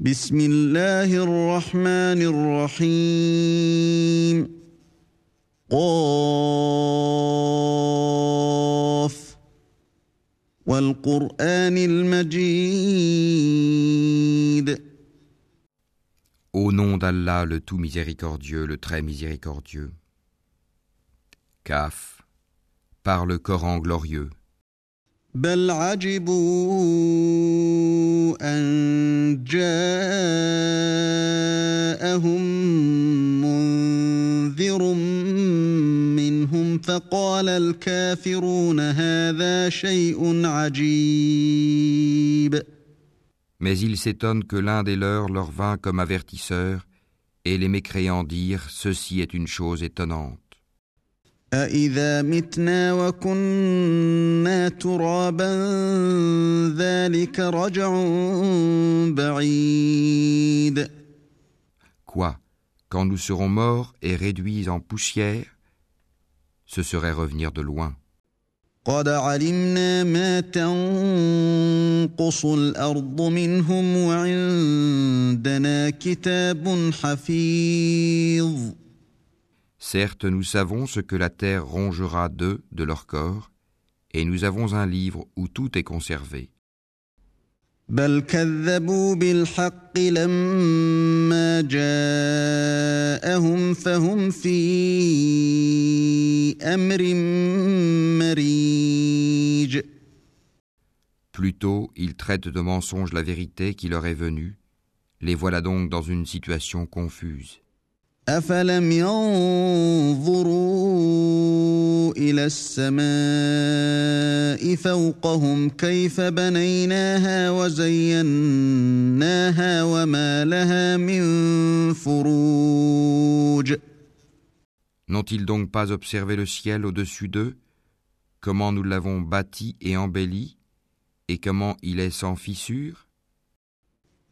بسم الله الرحمن الرحيم قاف والقرآن المجيد Au nom d'Allah, le tout miséricordieux, le très miséricordieux. Kaf, par le Coran glorieux. بل عجبوا أن جاءهم منذر منهم فقال الكافرون هذا شيء عجيب Mais ils s'étonnent que l'un des leurs leur vint comme avertisseur, et les mécréants dirent Ceci est une chose étonnante. أإذا متنا وكنا ترابا ذلك رجع بعيد Quoi Quand nous serons morts et réduits en poussière, ce serait revenir de loin. قد علمنا ما تنقص الأرض منهم وعندنا كتاب حفيظ Certes, nous savons ce que la terre rongera d'eux, de leur corps, et nous avons un livre où tout est conservé. بل كذبوا بالحق لما جاءهم فهم في أمر مريج Plutôt, ils traitent de mensonge la vérité qui leur est venue. Les voilà donc dans une situation confuse. أفلم ينظروا إلى السماء فوقهم كيف بنيناها وزيناها وما لها من فروج N'ont-ils donc pas observé le ciel au-dessus d'eux, comment nous l'avons bâti et embelli, et comment il est sans fissure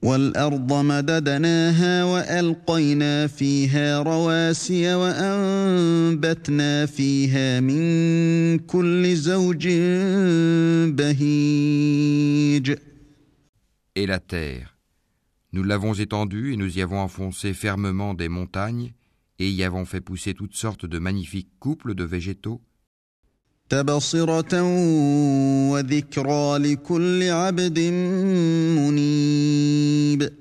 والأرض مددناها وألقينا فيها رواسي وأنبتنا فيها من كل زوج بهيج Et la terre, nous l'avons étendue et nous y avons enfoncé fermement des montagnes, et y avons fait pousser toutes sortes de magnifiques couples de végétaux, تبصرة وذكرى لكل عبد منيب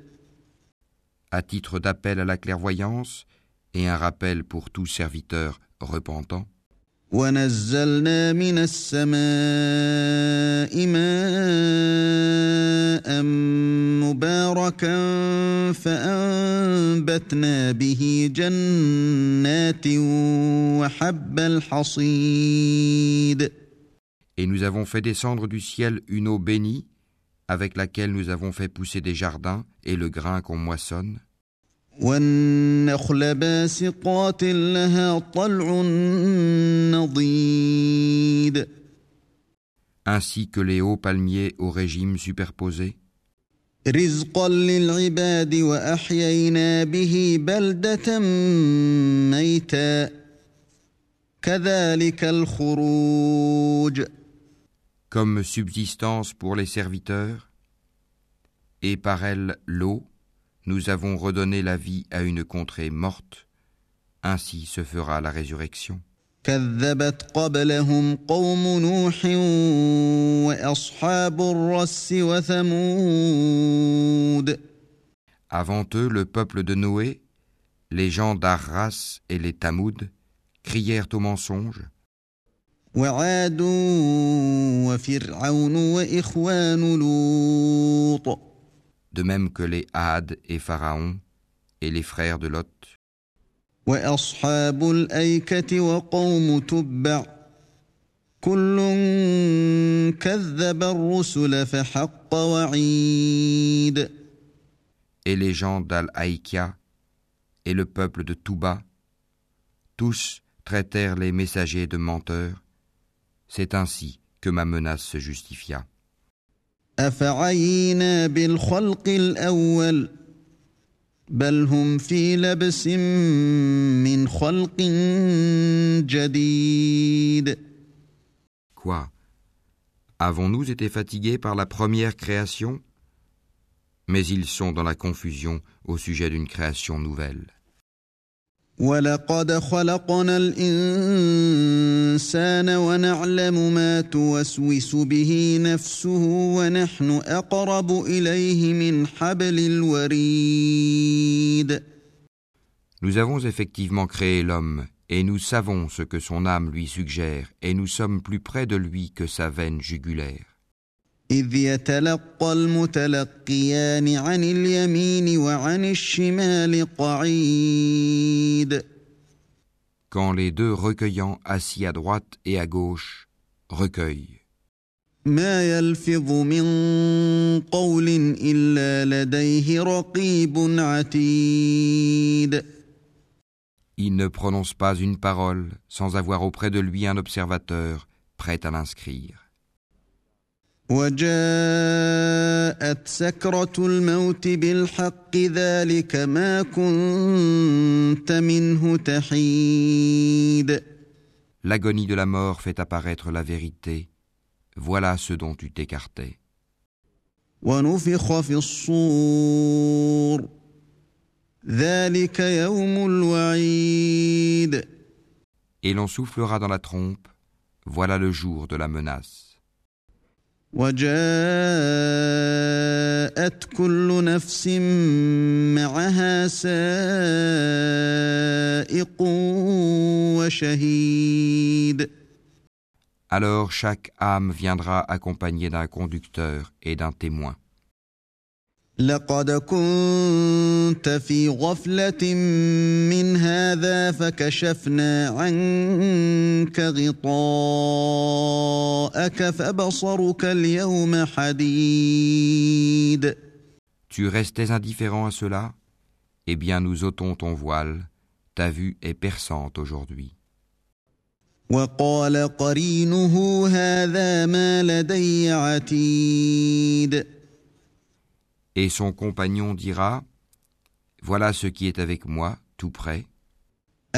à titre d'appel à la clairvoyance et un rappel pour tout serviteur repentant. ونزلنا من السماء ماء مباركا فأنبتنا به جنات وحب الحصيد Et nous avons fait descendre du ciel une eau bénie, avec laquelle nous avons fait pousser des jardins et le grain qu'on moissonne, والنخل باسقات لها طلع نضيد ainsi que les hauts palmiers au régime superposé, رزقا للعباد واحيينا به بلده ميتا كذلك الخروج comme subsistance pour les serviteurs, et par elle l'eau, nous avons redonné la vie à une contrée morte, ainsi se fera la résurrection. كذبت قبلهم قوم نوح واصحاب الرس وثمود Avant eux, le peuple de Noé, les gens d'Arras et les Tamouds, crièrent au mensonge, وعاد وفرعون واخوان لوط de même que les Had et Pharaon et les frères de Lot, واصحاب الايكه وقوم تبع كل كذب الرسل فحق وعيد et les gens d'Al-Haïkia et le peuple de Touba, tous traitèrent les messagers de menteurs. C'est ainsi que ma menace se justifia. افعينا بالخلق الاول بل هم في لبس من خلق جديد Quoi Avons-nous été fatigués par la première création Mais ils sont dans la confusion au sujet d'une création nouvelle. ولقد خلقنا الإنسان ونعلم ما توسوس به نفسه ونحن أقرب إليه من حبل الوريد Nous avons effectivement créé l'homme, et nous savons ce que son âme lui suggère, et nous sommes plus près de lui que sa veine jugulaire. إذ يتلقى المتلقيان عن اليمين وعن الشمال قعيد Quand les deux recueillants assis à droite et à gauche recueillent. ما يلفظ من قول إلا لديه رقيب عتيد Il ne prononce pas une parole sans avoir auprès de lui un observateur prêt à l'inscrire. وجاءت سكرة الموت بالحق ذلك ما كنت منه تحيد L'agonie de la mort fait apparaître la vérité. Voilà ce dont tu t'écartais. ونفخ في الصور ذلك يوم الوعيد Et l'on soufflera dans la trompe. Voilà le jour de la menace. وجاءت كل نفس معها سائق وشهيد Alors chaque âme viendra accompagnée d'un conducteur et d'un témoin. لقد كنت في غفلة من هذا فكشفنا عنك حديد Tu restais indifférent à cela? Eh bien, nous ôtons ton voile, ta vue est perçante aujourd'hui. Et son compagnon dira, Voilà ce qui est avec moi, tout près.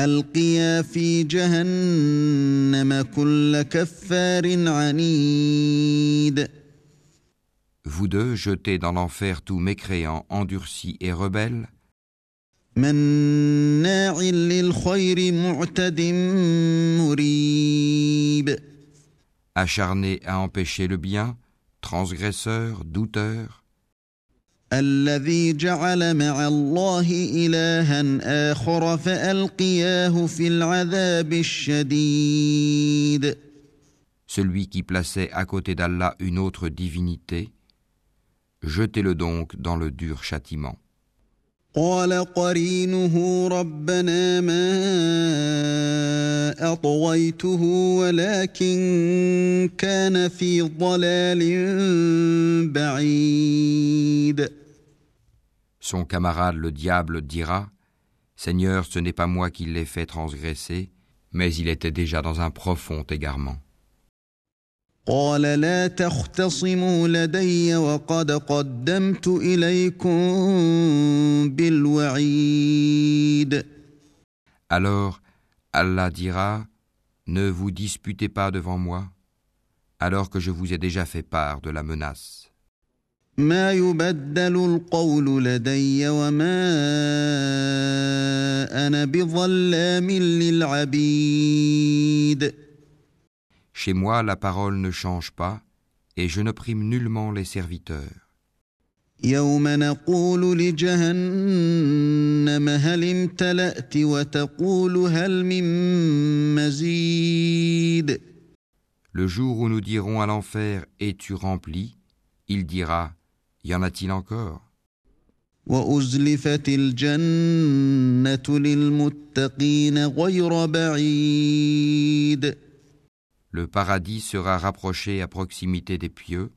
القيا في جهنم كل كفار عنيد Vous deux, jetez dans l'enfer tout mécréant, endurci et rebelle, مناع للخير معتد مريب acharné à empêcher le bien, transgresseur, douteur, الذي جعل مع الله إلها آخر فألقياه في العذاب الشديد celui qui plaçait à côté d'Allah une autre divinité, jetez-le donc dans le dur châtiment. قال قرينه ربنا ما أطويته ولكن كان في ضلال بعيد Son camarade le diable dira Seigneur, ce n'est pas moi qui l'ai fait transgresser, mais il était déjà dans un profond égarement. قال لا تختصموا لدي وقد قدمت إليكم بالوعيد Alors Allah dira Ne vous disputez pas devant moi, alors que je vous ai déjà fait part de la menace. ما يبدل القول لدي وما أنا بظلام للعبيد Chez moi, la parole ne change pas, et je ne prime nullement les serviteurs. يوم نقول لجهنم هل امتلأت وتقول هل من مزيد Le jour où nous dirons à l'enfer Es-tu rempli Il dira y en a-t-il encore? Le paradis sera rapproché à proximité des pieux.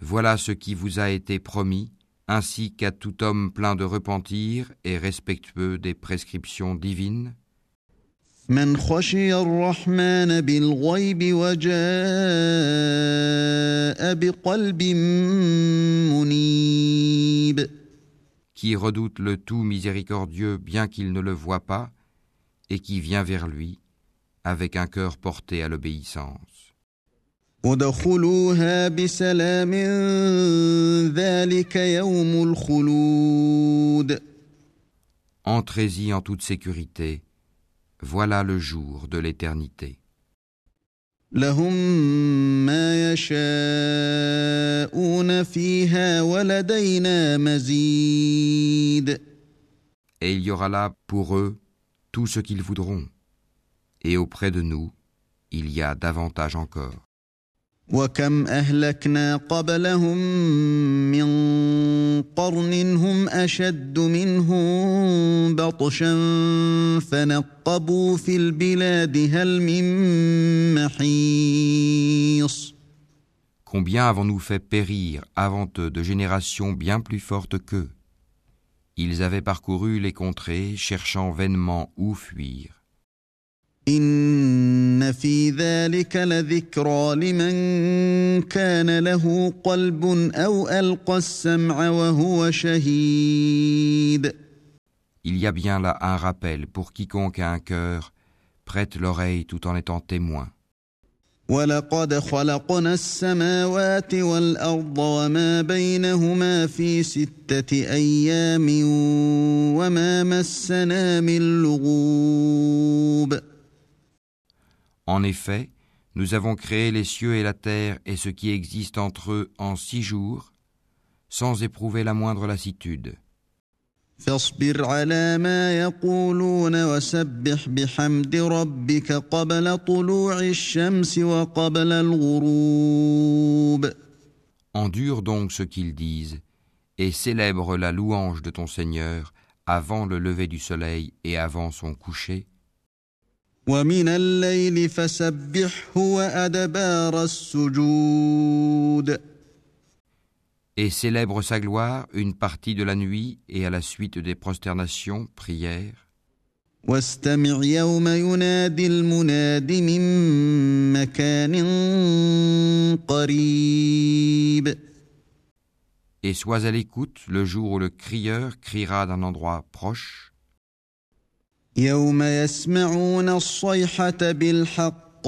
Voilà ce qui vous a été promis, ainsi qu'à tout homme plein de repentir et respectueux des prescriptions divines من خشي الرحمن بالغيب وجاء بقلب منيب qui redoute le tout miséricordieux bien qu'il ne le voie pas, et qui vient vers lui, avec un cœur porté à l'obéissance. ادخلوها بسلام ذلك يوم الخلود Entrez-y en toute sécurité, voilà le jour de l'éternité. Et il y aura là pour eux tout ce qu'ils voudront. Et auprès de nous, il y a davantage encore. وكم اهلكنا قبلهم من قرن هم اشد منهم بطشا فنقبوا في البلاد هل من محيص Combien avons-nous fait périr avant eux de générations bien plus fortes qu'eux Ils avaient parcouru les contrées, cherchant vainement où fuir. إن في ذلك لذكرى لمن كان له قلب أو ألقى السمع وهو شهيد Il y a bien là un rappel pour quiconque a un cœur, prête l'oreille tout en étant témoin. ولقد خلقنا السماوات والأرض وما بينهما في ستة أيام وما مسنا من لغوب En effet, nous avons créé les cieux et la terre et ce qui existe entre eux en six jours, sans éprouver la moindre lassitude. فاصبر على ما يقولون وسبح بحمد ربك قبل طلوع الشمس وقبل الغروب Endure donc ce qu'ils disent, et célèbre la louange de ton Seigneur avant le lever du soleil et avant son coucher, ومن الليل فسبحه وأدبار السجود et célèbre sa gloire une partie de la nuit et à la suite des prosternations, prières, واستمع يوم ينادي المناد من مكان قريب et sois à l'écoute le jour où le crieur criera d'un endroit proche, يوم يسمعون الصيحة بالحق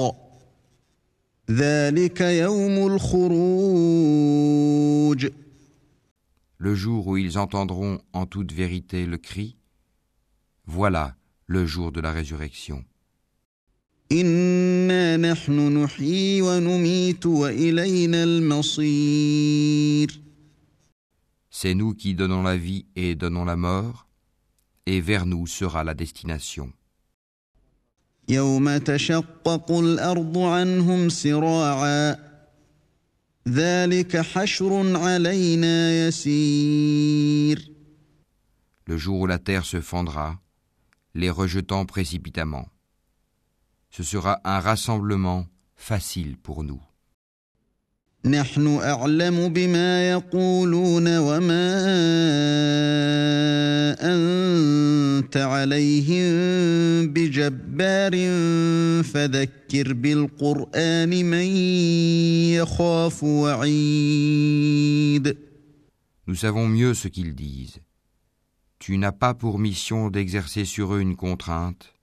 ذلك يوم الخروج le jour où ils entendront en toute vérité le cri, voilà le jour de la résurrection. إنا نحن نحيي ونميت وإلينا المصير C'est nous qui donnons la vie et donnons la mort, et vers nous sera la destination. يوم تشقق الأرض عنهم سراعا ذلك حشر علينا يسير Le jour où la terre se fendra, les rejetant précipitamment. Ce sera un rassemblement facile pour nous. نحن أعلم بما يقولون وما أنت عليهم بجبار فذكر بالقرآن من يخاف وعيد Nous savons mieux ce qu'ils disent. Tu n'as pas pour mission d'exercer sur eux une contrainte.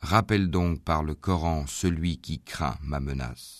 Rappelle donc par le Coran celui qui craint ma menace.